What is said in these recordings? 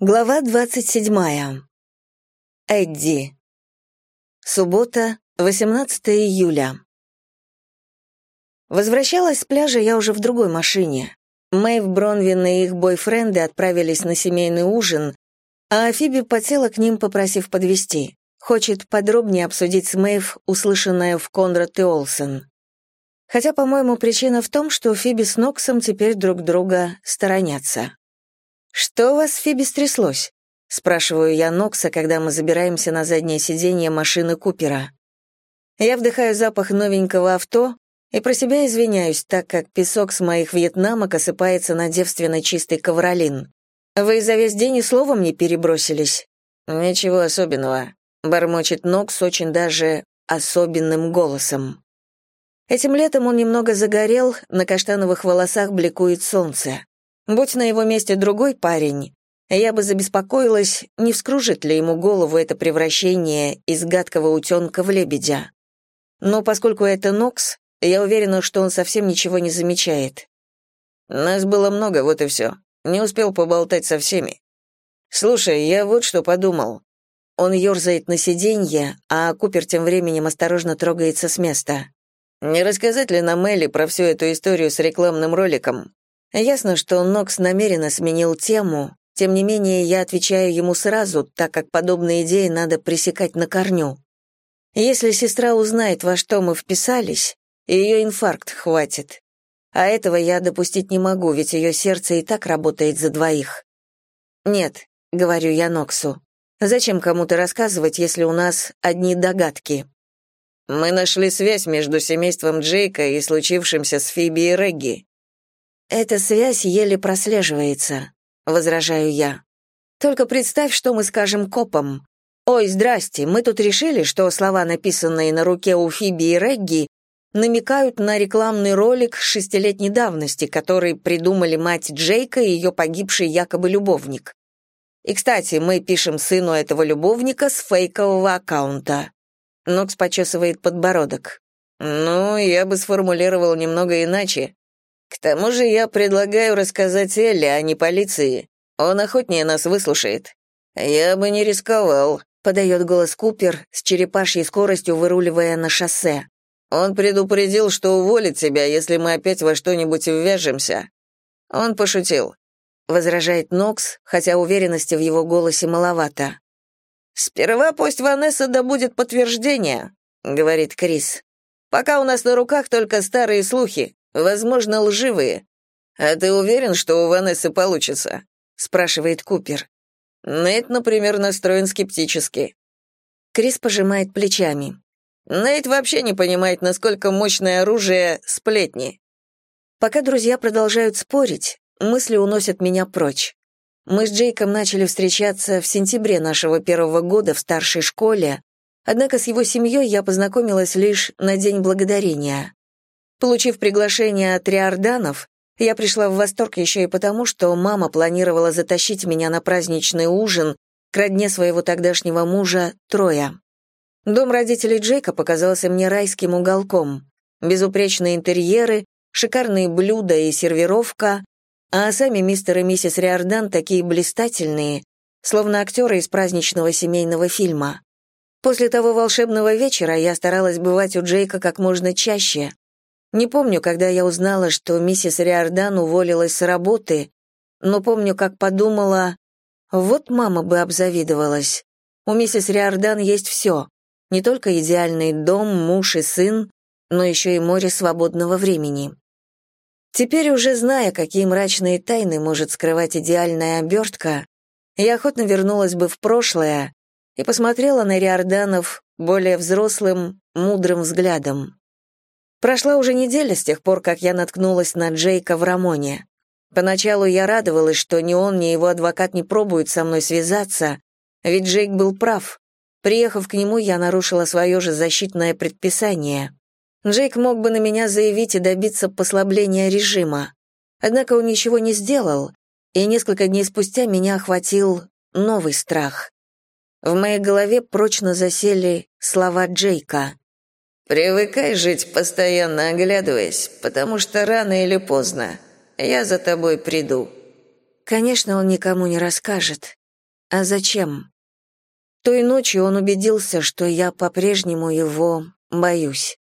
Глава 27. Эдди. Суббота, 18 июля. Возвращалась с пляжа я уже в другой машине. Мэйв Бронвин и их бойфренды отправились на семейный ужин, а Фиби подсела к ним, попросив подвести. Хочет подробнее обсудить с Мэйв услышанное в Конрад и Олсен. Хотя, по-моему, причина в том, что Фиби с Ноксом теперь друг друга сторонятся. «Что у вас, Фиби, стряслось?» — спрашиваю я Нокса, когда мы забираемся на заднее сиденье машины Купера. Я вдыхаю запах новенького авто и про себя извиняюсь, так как песок с моих вьетнамок осыпается на девственно чистый ковролин. Вы за весь день и словом не перебросились? Ничего особенного, бормочет Нокс очень даже особенным голосом. Этим летом он немного загорел, на каштановых волосах бликует солнце. Будь на его месте другой парень, я бы забеспокоилась, не вскружит ли ему голову это превращение из гадкого утенка в лебедя. Но поскольку это Нокс, я уверена, что он совсем ничего не замечает. Нас было много, вот и все. Не успел поболтать со всеми. Слушай, я вот что подумал. Он ерзает на сиденье, а Купер тем временем осторожно трогается с места. Не рассказать ли нам Элли про всю эту историю с рекламным роликом? Ясно, что Нокс намеренно сменил тему, тем не менее я отвечаю ему сразу, так как подобные идеи надо пресекать на корню. Если сестра узнает, во что мы вписались, ее инфаркт хватит. А этого я допустить не могу, ведь ее сердце и так работает за двоих. Нет, говорю я Ноксу. Зачем кому-то рассказывать, если у нас одни догадки? Мы нашли связь между семейством Джейка и случившимся с Фиби и Регги. Эта связь еле прослеживается, возражаю я. Только представь, что мы скажем копам. Ой, здрасте, мы тут решили, что слова, написанные на руке у Фиби и Регги, намекают на рекламный ролик шестилетней давности, который придумали мать Джейка и ее погибший якобы любовник. И, кстати, мы пишем сыну этого любовника с фейкового аккаунта. Нокс почесывает подбородок. Ну, я бы сформулировал немного иначе. К тому же я предлагаю рассказать Элли, а не полиции. Он охотнее нас выслушает. Я бы не рисковал, подает голос Купер с черепашьей скоростью выруливая на шоссе. Он предупредил, что уволит тебя, если мы опять во что-нибудь ввяжемся. Он пошутил. Возражает Нокс, хотя уверенности в его голосе маловато. «Сперва пусть Ванесса добудет подтверждение», — говорит Крис. «Пока у нас на руках только старые слухи возможно, лживые. А ты уверен, что у Ванессы получится? спрашивает Купер. Нейт, например, настроен скептически. Крис пожимает плечами. Нейт вообще не понимает, насколько мощное оружие сплетни. Пока друзья продолжают спорить, мысли уносят меня прочь. Мы с Джейком начали встречаться в сентябре нашего первого года в старшей школе, однако с его семьей я познакомилась лишь на День Благодарения. Получив приглашение от Риорданов, я пришла в восторг еще и потому, что мама планировала затащить меня на праздничный ужин к родне своего тогдашнего мужа Троя. Дом родителей Джейка показался мне райским уголком. Безупречные интерьеры, шикарные блюда и сервировка, а сами мистер и миссис Риордан такие блистательные, словно актеры из праздничного семейного фильма. После того волшебного вечера я старалась бывать у Джейка как можно чаще, не помню, когда я узнала, что миссис Риордан уволилась с работы, но помню, как подумала, вот мама бы обзавидовалась. У миссис Риордан есть все, не только идеальный дом, муж и сын, но еще и море свободного времени. Теперь уже зная, какие мрачные тайны может скрывать идеальная обертка, я охотно вернулась бы в прошлое и посмотрела на Риорданов более взрослым, мудрым взглядом. Прошла уже неделя с тех пор, как я наткнулась на Джейка в Рамоне. Поначалу я радовалась, что ни он, ни его адвокат не пробуют со мной связаться, ведь Джейк был прав. Приехав к нему, я нарушила свое же защитное предписание. Джейк мог бы на меня заявить и добиться послабления режима. Однако он ничего не сделал, и несколько дней спустя меня охватил новый страх. В моей голове прочно засели слова Джейка. Привыкай жить, постоянно оглядываясь, потому что рано или поздно я за тобой приду. Конечно, он никому не расскажет. А зачем? Той ночью он убедился, что я по-прежнему его боюсь.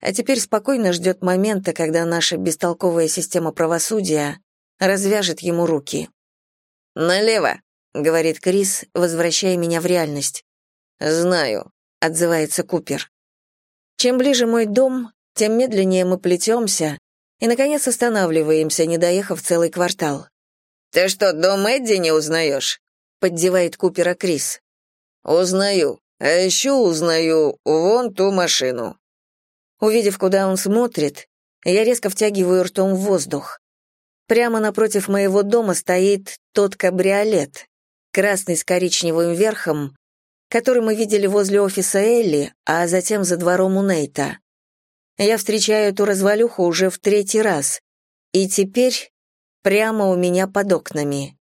А теперь спокойно ждет момента, когда наша бестолковая система правосудия развяжет ему руки. «Налево», — говорит Крис, возвращая меня в реальность. «Знаю», — отзывается Купер. Чем ближе мой дом, тем медленнее мы плетемся и, наконец, останавливаемся, не доехав целый квартал. «Ты что, дом Эдди не узнаешь?» — поддевает Купера Крис. «Узнаю. А еще узнаю вон ту машину». Увидев, куда он смотрит, я резко втягиваю ртом в воздух. Прямо напротив моего дома стоит тот кабриолет, красный с коричневым верхом, который мы видели возле офиса Элли, а затем за двором у Нейта. Я встречаю эту развалюху уже в третий раз, и теперь прямо у меня под окнами.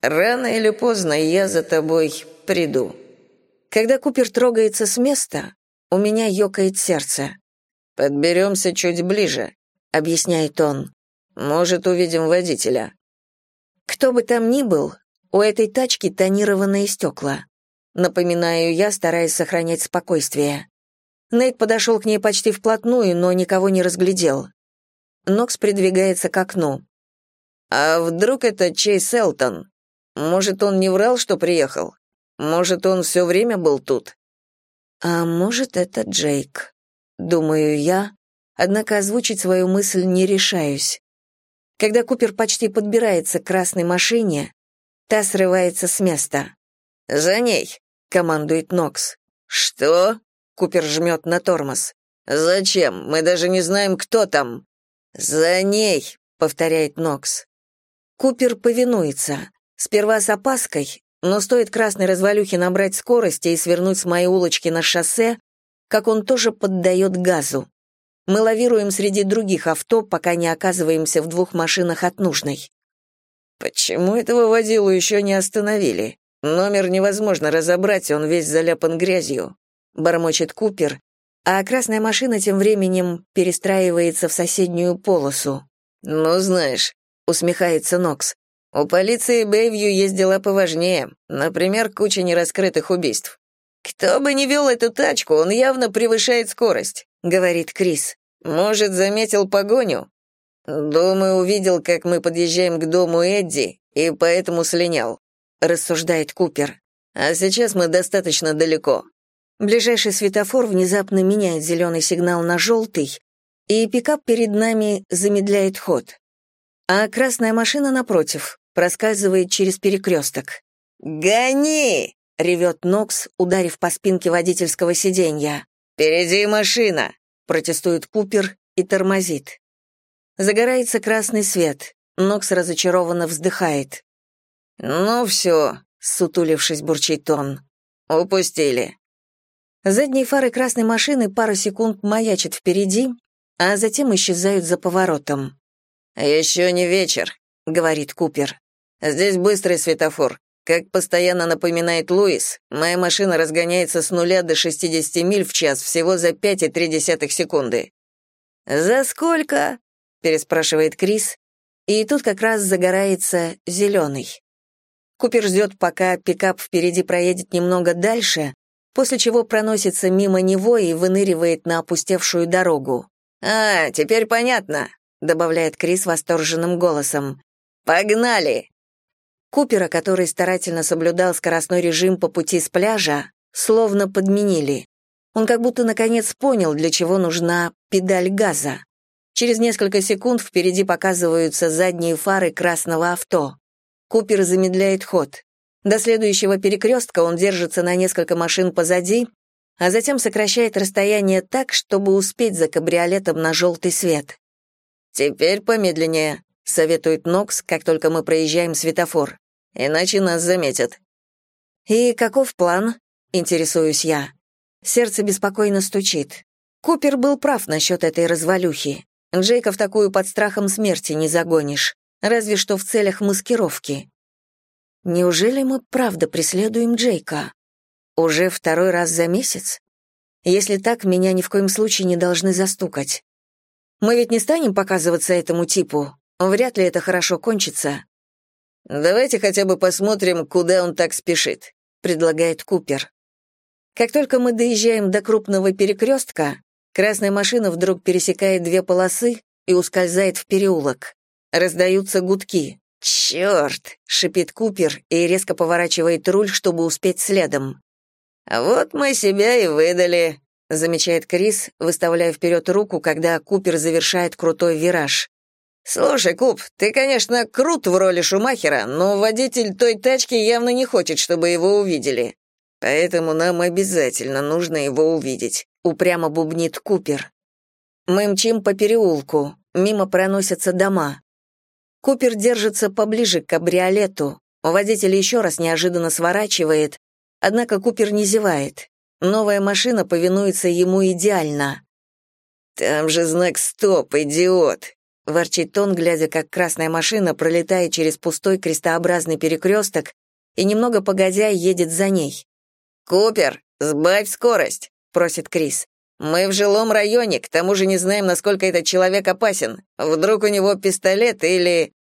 «Рано или поздно я за тобой приду». Когда Купер трогается с места, у меня ёкает сердце. «Подберемся чуть ближе», — объясняет он. «Может, увидим водителя». Кто бы там ни был, у этой тачки тонированные стекла. Напоминаю я, стараясь сохранять спокойствие. Нейт подошел к ней почти вплотную, но никого не разглядел. Нокс придвигается к окну. «А вдруг это Чейз Элтон? Может, он не врал, что приехал? Может, он все время был тут?» «А может, это Джейк?» думаю я, однако озвучить свою мысль не решаюсь. Когда Купер почти подбирается к красной машине, та срывается с места. «За ней!» — командует Нокс. «Что?» — Купер жмет на тормоз. «Зачем? Мы даже не знаем, кто там». «За ней!» — повторяет Нокс. Купер повинуется. Сперва с опаской, но стоит красной развалюхе набрать скорости и свернуть с моей улочки на шоссе, как он тоже поддает газу. Мы лавируем среди других авто, пока не оказываемся в двух машинах от нужной. «Почему этого водилу еще не остановили? Номер невозможно разобрать, он весь заляпан грязью», — бормочет Купер, а красная машина тем временем перестраивается в соседнюю полосу. «Ну, знаешь», — усмехается Нокс, «у полиции Бэйвью есть дела поважнее, например, куча нераскрытых убийств. «Кто бы ни вел эту тачку, он явно превышает скорость», — говорит Крис. «Может, заметил погоню?» «Думаю, увидел, как мы подъезжаем к дому Эдди, и поэтому слинял», — рассуждает Купер. «А сейчас мы достаточно далеко». Ближайший светофор внезапно меняет зеленый сигнал на желтый, и пикап перед нами замедляет ход. А красная машина, напротив, проскальзывает через перекресток. «Гони!» ревет Нокс, ударив по спинке водительского сиденья. «Впереди машина!» — протестует Купер и тормозит. Загорается красный свет. Нокс разочарованно вздыхает. «Ну все», — сутулившись, бурчит он. «Упустили». Задние фары красной машины пару секунд маячат впереди, а затем исчезают за поворотом. «Еще не вечер», — говорит Купер. «Здесь быстрый светофор. Как постоянно напоминает Луис, моя машина разгоняется с нуля до 60 миль в час всего за 5,3 секунды. «За сколько?» — переспрашивает Крис, и тут как раз загорается зеленый. Купер ждет, пока пикап впереди проедет немного дальше, после чего проносится мимо него и выныривает на опустевшую дорогу. «А, теперь понятно», — добавляет Крис восторженным голосом. «Погнали!» Купера, который старательно соблюдал скоростной режим по пути с пляжа, словно подменили. Он как будто наконец понял, для чего нужна педаль газа. Через несколько секунд впереди показываются задние фары красного авто. Купер замедляет ход. До следующего перекрестка он держится на несколько машин позади, а затем сокращает расстояние так, чтобы успеть за кабриолетом на желтый свет. «Теперь помедленнее», — советует Нокс, как только мы проезжаем светофор. «Иначе нас заметят». «И каков план?» — интересуюсь я. Сердце беспокойно стучит. Купер был прав насчет этой развалюхи. Джейка в такую под страхом смерти не загонишь, разве что в целях маскировки. Неужели мы правда преследуем Джейка? Уже второй раз за месяц? Если так, меня ни в коем случае не должны застукать. Мы ведь не станем показываться этому типу. Вряд ли это хорошо кончится. Давайте хотя бы посмотрим, куда он так спешит», — предлагает Купер. Как только мы доезжаем до крупного перекрестка, красная машина вдруг пересекает две полосы и ускользает в переулок. Раздаются гудки. «Черт!» — шипит Купер и резко поворачивает руль, чтобы успеть следом. «Вот мы себя и выдали», — замечает Крис, выставляя вперед руку, когда Купер завершает крутой вираж. «Слушай, Куп, ты, конечно, крут в роли Шумахера, но водитель той тачки явно не хочет, чтобы его увидели. Поэтому нам обязательно нужно его увидеть», — упрямо бубнит Купер. Мы мчим по переулку, мимо проносятся дома. Купер держится поближе к кабриолету. Водитель еще раз неожиданно сворачивает, однако Купер не зевает. Новая машина повинуется ему идеально. «Там же знак «Стоп», идиот!» — ворчит он, глядя, как красная машина пролетает через пустой крестообразный перекресток и немного погодя едет за ней. «Купер, сбавь скорость», — просит Крис. Мы в жилом районе, к тому же не знаем, насколько этот человек опасен. Вдруг у него пистолет или...»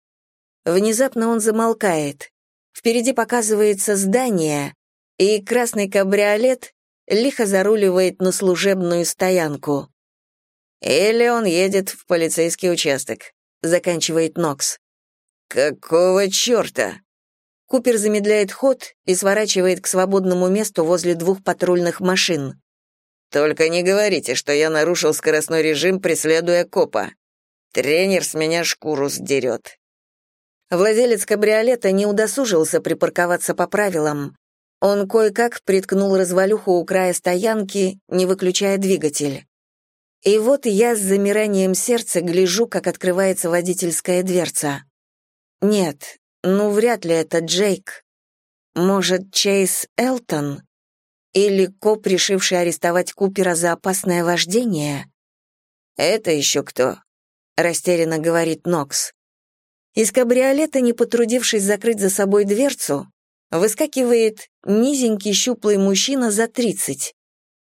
Внезапно он замолкает. Впереди показывается здание, и красный кабриолет лихо заруливает на служебную стоянку. «Или он едет в полицейский участок», — заканчивает Нокс. «Какого черта?» Купер замедляет ход и сворачивает к свободному месту возле двух патрульных машин. Только не говорите, что я нарушил скоростной режим, преследуя копа. Тренер с меня шкуру сдерет». Владелец кабриолета не удосужился припарковаться по правилам. Он кое-как приткнул развалюху у края стоянки, не выключая двигатель. И вот я с замиранием сердца гляжу, как открывается водительская дверца. Нет, ну вряд ли это Джейк. Может, Чейз Элтон? Или коп, решивший арестовать Купера за опасное вождение? «Это еще кто?» — растерянно говорит Нокс. Из кабриолета, не потрудившись закрыть за собой дверцу, выскакивает низенький щуплый мужчина за тридцать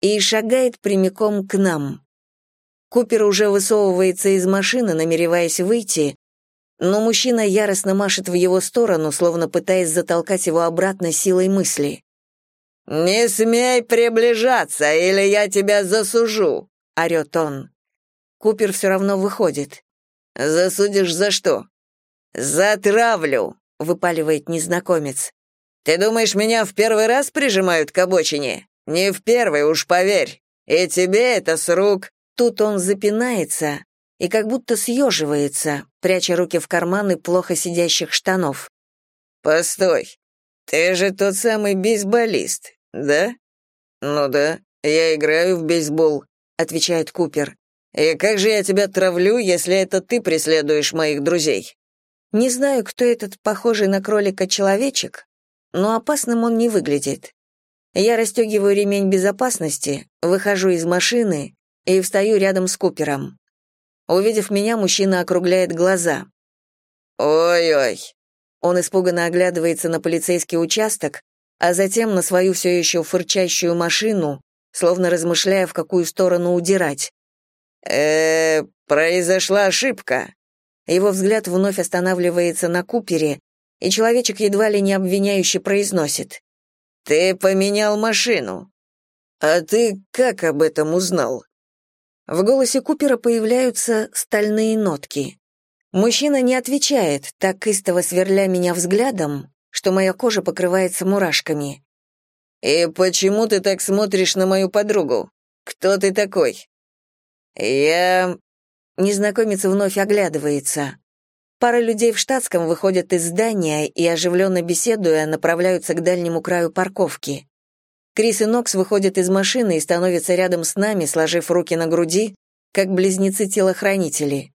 и шагает прямиком к нам. Купер уже высовывается из машины, намереваясь выйти, но мужчина яростно машет в его сторону, словно пытаясь затолкать его обратно силой мысли. «Не смей приближаться, или я тебя засужу!» — орёт он. Купер все равно выходит. «Засудишь за что?» «За травлю!» — выпаливает незнакомец. «Ты думаешь, меня в первый раз прижимают к обочине? Не в первый, уж поверь. И тебе это с рук...» Тут он запинается и как будто съеживается, пряча руки в карманы плохо сидящих штанов. «Постой, «Ты же тот самый бейсболист, да?» «Ну да, я играю в бейсбол», — отвечает Купер. «И как же я тебя травлю, если это ты преследуешь моих друзей?» Не знаю, кто этот похожий на кролика человечек, но опасным он не выглядит. Я расстегиваю ремень безопасности, выхожу из машины и встаю рядом с Купером. Увидев меня, мужчина округляет глаза. «Ой-ой, он испуганно оглядывается на полицейский участок, а затем на свою все еще фырчащую машину, словно размышляя, в какую сторону удирать. э, произошла ошибка». Его взгляд вновь останавливается на Купере, и человечек едва ли не обвиняюще произносит. «Ты поменял машину. А ты как об этом узнал?» В голосе Купера появляются стальные нотки. Мужчина не отвечает, так истово сверля меня взглядом, что моя кожа покрывается мурашками. «И почему ты так смотришь на мою подругу? Кто ты такой?» «Я...» Незнакомец вновь оглядывается. Пара людей в штатском выходят из здания и, оживленно беседуя, направляются к дальнему краю парковки. Крис и Нокс выходят из машины и становятся рядом с нами, сложив руки на груди, как близнецы-телохранители.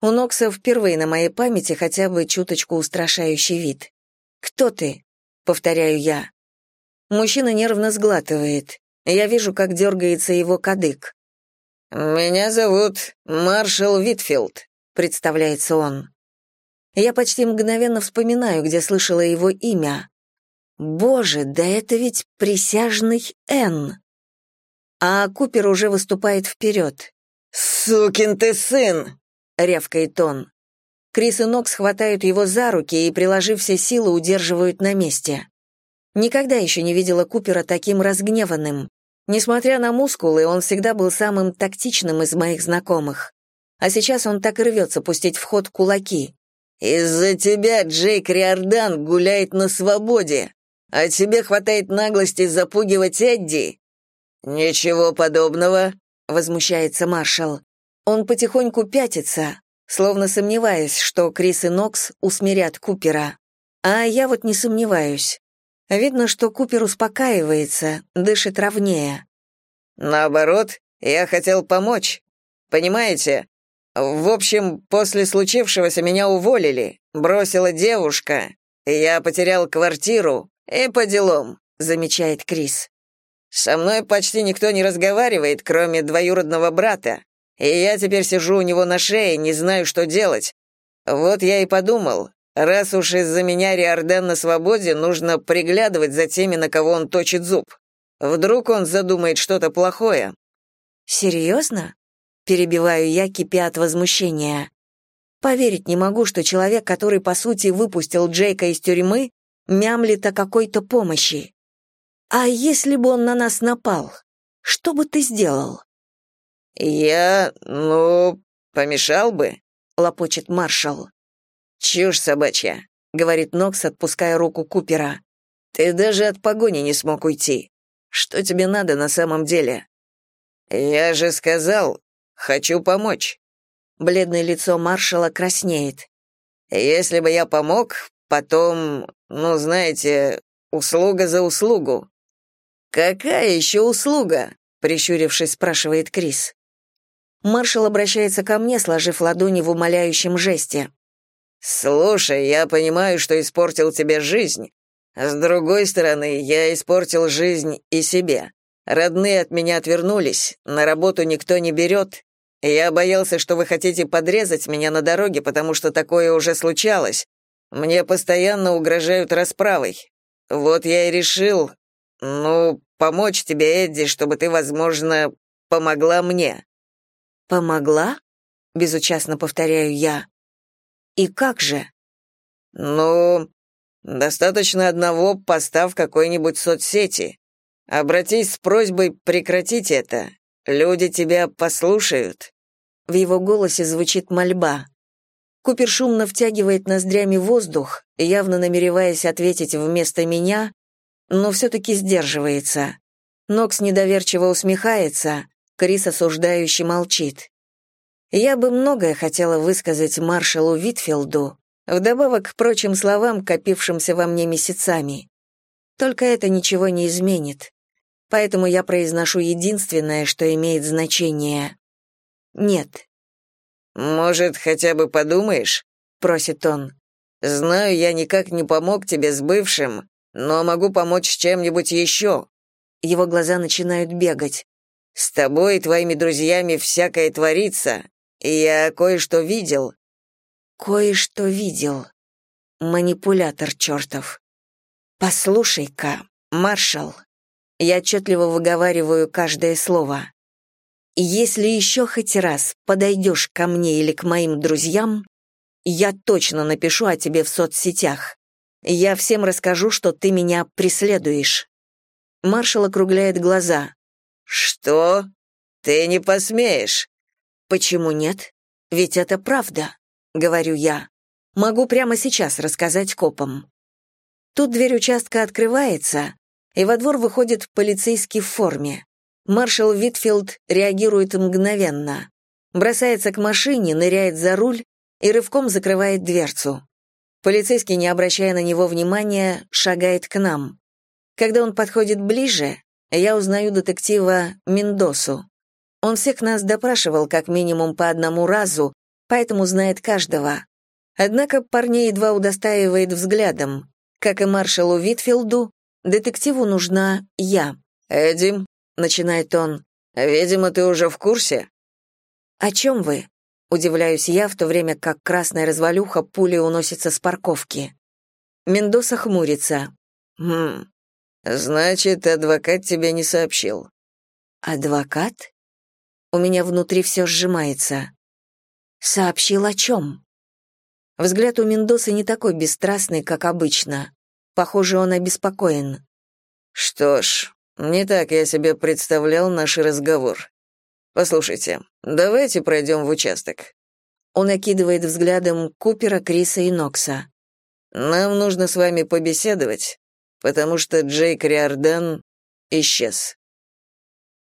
У Нокса впервые на моей памяти хотя бы чуточку устрашающий вид. «Кто ты?» — повторяю я. Мужчина нервно сглатывает. Я вижу, как дергается его кадык. «Меня зовут Маршал Витфилд», — представляется он. Я почти мгновенно вспоминаю, где слышала его имя. Боже, да это ведь присяжный Н. А Купер уже выступает вперед. «Сукин ты сын!» рявкает он. Крис и Нокс хватают его за руки и, приложив все силы, удерживают на месте. Никогда еще не видела Купера таким разгневанным. Несмотря на мускулы, он всегда был самым тактичным из моих знакомых. А сейчас он так рвется пустить в ход кулаки. «Из-за тебя Джейк Риордан гуляет на свободе, а тебе хватает наглости запугивать Эдди?» «Ничего подобного», — возмущается маршал. Он потихоньку пятится, словно сомневаясь, что Крис и Нокс усмирят Купера. А я вот не сомневаюсь. Видно, что Купер успокаивается, дышит ровнее. Наоборот, я хотел помочь. Понимаете? В общем, после случившегося меня уволили, бросила девушка. Я потерял квартиру и по делам, замечает Крис. Со мной почти никто не разговаривает, кроме двоюродного брата. И я теперь сижу у него на шее, не знаю, что делать. Вот я и подумал, Раз уж из-за меня Риордан на свободе, нужно приглядывать за теми, на кого он точит зуб. Вдруг он задумает что-то плохое. Серьезно? Перебиваю я, кипя от возмущения. Поверить не могу, что человек, который, по сути, выпустил Джейка из тюрьмы, мямлит о какой-то помощи. А если бы он на нас напал? Что бы ты сделал? Я, ну, помешал бы, лопочет маршал. «Чушь собачья», — говорит Нокс, отпуская руку Купера. «Ты даже от погони не смог уйти. Что тебе надо на самом деле?» «Я же сказал, хочу помочь». Бледное лицо маршала краснеет. «Если бы я помог, потом, ну, знаете, услуга за услугу». «Какая еще услуга?» — прищурившись, спрашивает Крис. Маршал обращается ко мне, сложив ладони в умоляющем жесте. «Слушай, я понимаю, что испортил тебе жизнь. С другой стороны, я испортил жизнь и себе. Родные от меня отвернулись, на работу никто не берет. Я боялся, что вы хотите подрезать меня на дороге, потому что такое уже случалось. Мне постоянно угрожают расправой. Вот я и решил, ну, помочь тебе, Эдди, чтобы ты, возможно, помогла мне». «Помогла?» — безучастно повторяю я. И как же? Ну, достаточно одного поста в какой-нибудь соцсети. Обратись с просьбой прекратить это. Люди тебя послушают. В его голосе звучит мольба. Купер шумно втягивает ноздрями воздух, явно намереваясь ответить вместо меня, но все-таки сдерживается. Нокс недоверчиво усмехается, Крис осуждающе молчит. Я бы многое хотела высказать маршалу Витфилду, вдобавок к прочим словам, копившимся во мне месяцами. Только это ничего не изменит. Поэтому я произношу единственное, что имеет значение. Нет. «Может, хотя бы подумаешь?» — просит он. «Знаю, я никак не помог тебе с бывшим, но могу помочь с чем-нибудь еще». Его глаза начинают бегать. «С тобой и твоими друзьями всякое творится, «Я кое-что видел». «Кое-что видел. Манипулятор чертов. Послушай-ка, маршал». Я отчетливо выговариваю каждое слово. «Если еще хоть раз подойдешь ко мне или к моим друзьям, я точно напишу о тебе в соцсетях. Я всем расскажу, что ты меня преследуешь». Маршал округляет глаза. «Что? Ты не посмеешь?» «Почему нет? Ведь это правда», — говорю я. «Могу прямо сейчас рассказать копам». Тут дверь участка открывается, и во двор выходит полицейский в форме. Маршал Витфилд реагирует мгновенно. Бросается к машине, ныряет за руль и рывком закрывает дверцу. Полицейский, не обращая на него внимания, шагает к нам. Когда он подходит ближе, я узнаю детектива Мендосу. Он всех нас допрашивал как минимум по одному разу, поэтому знает каждого. Однако парней едва удостаивает взглядом. Как и маршалу Витфилду, детективу нужна я. «Эдим», — начинает он, — «видимо, ты уже в курсе?» «О чем вы?» — удивляюсь я, в то время как красная развалюха пулей уносится с парковки. Мендоса хмурится. «Хм, значит, адвокат тебе не сообщил». «Адвокат?» У меня внутри все сжимается. Сообщил о чем? Взгляд у Мендосы не такой бесстрастный, как обычно. Похоже, он обеспокоен. «Что ж, не так я себе представлял наш разговор. Послушайте, давайте пройдем в участок». Он окидывает взглядом Купера, Криса и Нокса. «Нам нужно с вами побеседовать, потому что Джейк Риордан исчез».